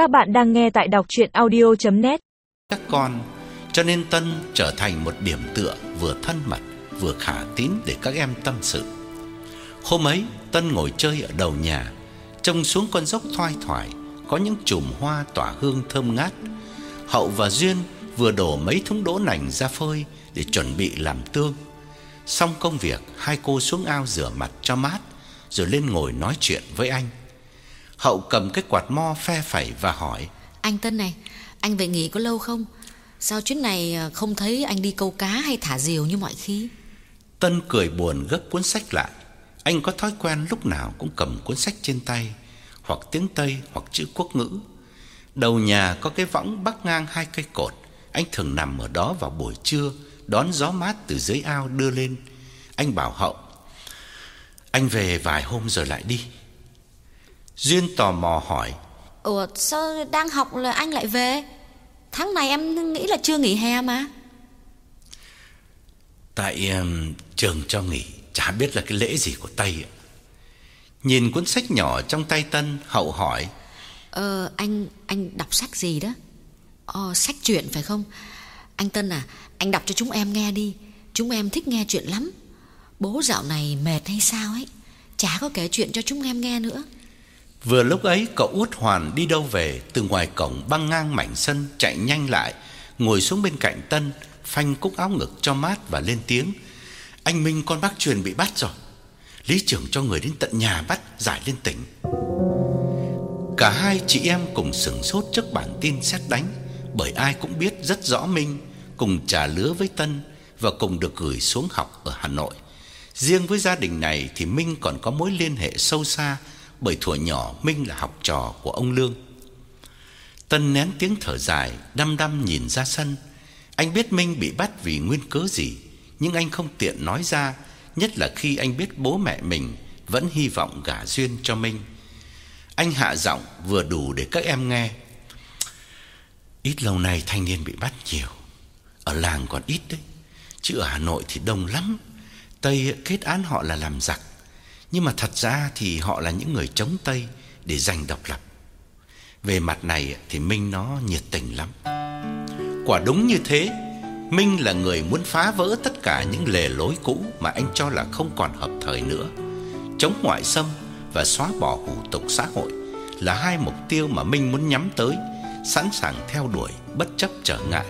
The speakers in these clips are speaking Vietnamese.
Các bạn đang nghe tại đọc chuyện audio.net Các con, Cho nên Tân trở thành một điểm tựa Vừa thân mật, vừa khả tín Để các em tâm sự. Hôm ấy, Tân ngồi chơi ở đầu nhà, Trông xuống con dốc thoai thoải, Có những chùm hoa tỏa hương thơm ngát. Hậu và Duyên vừa đổ mấy thúng đỗ nành ra phơi Để chuẩn bị làm tương. Xong công việc, Hai cô xuống ao rửa mặt cho mát, Rồi lên ngồi nói chuyện với anh. Hậu cầm cái quạt mo phe phẩy và hỏi Anh Tân này, anh về nghỉ có lâu không? Sao chuyến này à, không thấy anh đi câu cá hay thả diều như mọi khi? Tân cười buồn gấp cuốn sách lại. Anh có thói quen lúc nào cũng cầm cuốn sách trên tay, hoặc tiếng Tây hoặc chữ quốc ngữ. Đầu nhà có cái võng bắc ngang hai cây cột, anh thường nằm ở đó vào buổi trưa, đón gió mát từ dưới ao đưa lên. Anh bảo Hậu: "Anh về vài hôm rồi lại đi." Duyên tò mò hỏi: Ủa sao đang học là anh lại về? Tháng này em nghĩ là chưa nghỉ hè mà. Tại um, trường cho nghỉ, chả biết là cái lễ gì của Tây ạ. Nhìn cuốn sách nhỏ trong tay Tân, Hậu hỏi: Ờ anh anh đọc sách gì đó? Ờ sách truyện phải không? Anh Tân à, anh đọc cho chúng em nghe đi. Chúng em thích nghe chuyện lắm. Bố dạo này mệt hay sao ấy, chả có kể chuyện cho chúng em nghe nữa. Vừa lúc ấy cậu út Hoàn đi đâu về từ ngoài cổng băng ngang mảnh sân chạy nhanh lại, ngồi xuống bên cạnh Tân, phanh cúc áo ngực cho mát và lên tiếng: "Anh Minh con bác truyền bị bắt rồi. Lý trưởng cho người đến tận nhà bắt giải lên tỉnh." Cả hai chị em cùng sững sốt trước bản tin xét đánh, bởi ai cũng biết rất rõ Minh cùng trả lứa với Tân và cùng được gửi xuống học ở Hà Nội. Riêng với gia đình này thì Minh còn có mối liên hệ sâu xa bởi thuở nhỏ Minh là học trò của ông Lương. Tân nén tiếng thở dài, đăm đăm nhìn ra sân. Anh biết Minh bị bắt vì nguyên cớ gì, nhưng anh không tiện nói ra, nhất là khi anh biết bố mẹ mình vẫn hy vọng gả duyên cho Minh. Anh hạ giọng vừa đủ để các em nghe. Ít lâu nay thanh niên bị bắt nhiều, ở làng còn ít đấy, chứ ở Hà Nội thì đông lắm. Tây kết án họ là làm giặc nhưng mà thật ra thì họ là những người chống Tây để giành độc lập. Về mặt này thì Minh nó nhiệt tình lắm. Quả đúng như thế, Minh là người muốn phá vỡ tất cả những lề lối cũ mà anh cho là không còn hợp thời nữa. Chống ngoại xâm và xóa bỏ hủ tục xã hội là hai mục tiêu mà Minh muốn nhắm tới, sẵn sàng theo đuổi bất chấp trở ngại.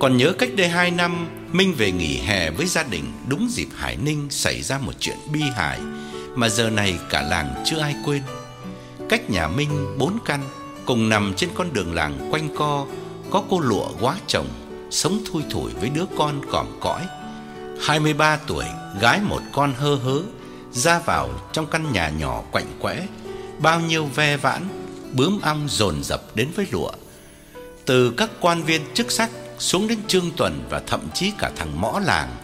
Còn nhớ cách đây 2 năm, Minh về nghỉ hè với gia đình đúng dịp Hải Ninh xảy ra một chuyện bi hài mà giờ này cả làng chưa ai quên. Cách nhà Minh bốn căn, cùng nằm trên con đường làng quanh co, có cô lụa quá chồng, sống thui thủi với đứa con còm cõi. 23 tuổi, gái một con hơ hớ, ra vào trong căn nhà nhỏ quạnh quẽ, bao nhiêu ve vãn, bướm ong dồn dập đến với lụa. Từ các quan viên chức sắc xuống đến Trương Tuần và thậm chí cả thằng mõ làng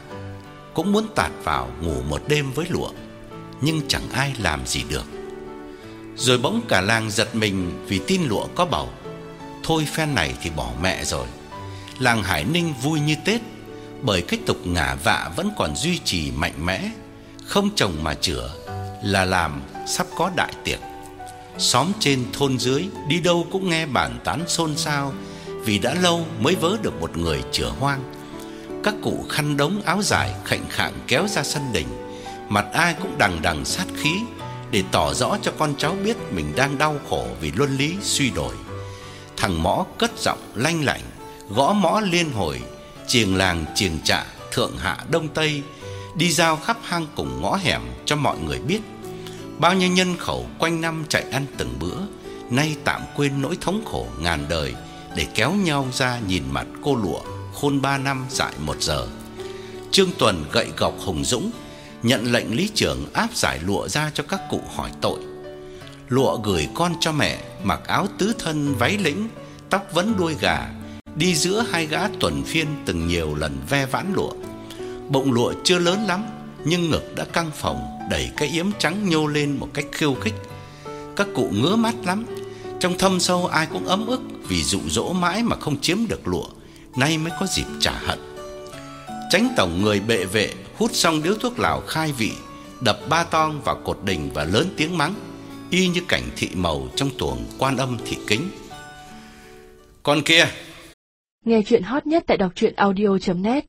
cũng muốn tạt vào ngủ một đêm với lụa, nhưng chẳng ai làm gì được. Rồi bỗng cả làng giật mình vì tin lụa có bầu. Thôi phen này thì bỏ mẹ rồi. Làng Hải Ninh vui như Tết, bởi cái tục ngả vạ vẫn còn duy trì mạnh mẽ, không trồng mà chữa là làm sắp có đại tiệc. Xóm trên thôn dưới đi đâu cũng nghe bàn tán xôn xao vì đã lâu mới vớ được một người chữa hoang. Các cụ khăn đống áo dài khệnh khạng kéo ra sân đình, mặt ai cũng đằng đằng sát khí để tỏ rõ cho con cháu biết mình đang đau khổ vì luân lý suy đổi. Thằng mõ cất giọng lanh lảnh, gõ mõ liên hồi, chiềng làng chiềng trạ, thượng hạ đông tây, đi giao khắp hang cùng ngõ hẻm cho mọi người biết. Bao nhiêu nhân khẩu quanh năm chạy ăn từng bữa, nay tạm quên nỗi thống khổ ngàn đời để kéo nhau ra nhìn mặt cô lụa khôn ba năm dại một giờ. Trương Tuần gậy gộc hùng dũng, nhận lệnh lý trưởng áp giải lụa ra cho các cụ hỏi tội. Lụa gửi con cho mẹ, mặc áo tứ thân váy lĩnh, tóc vấn đuôi gà, đi giữa hai gã tuần phiên từng nhiều lần ve vãn lụa. Bụng lụa chưa lớn lắm, nhưng ngực đã căng phồng, đẩy cái yếm trắng nhô lên một cách khiêu khích. Các cụ ngứa mắt lắm, trong thâm sâu ai cũng ấm ức vì dụ dỗ mãi mà không chiếm được lụa, nay mới có dịp trả hận. Tránh tổng người bệ vệ hút xong điếu thuốc lào khai vị, đập ba tong vào cột đình và lớn tiếng mắng: y như cảnh thị màu trong tuồng quan âm thị kính. Con kia, Nghe chuyện hot nhất tại đọc truyện audio.net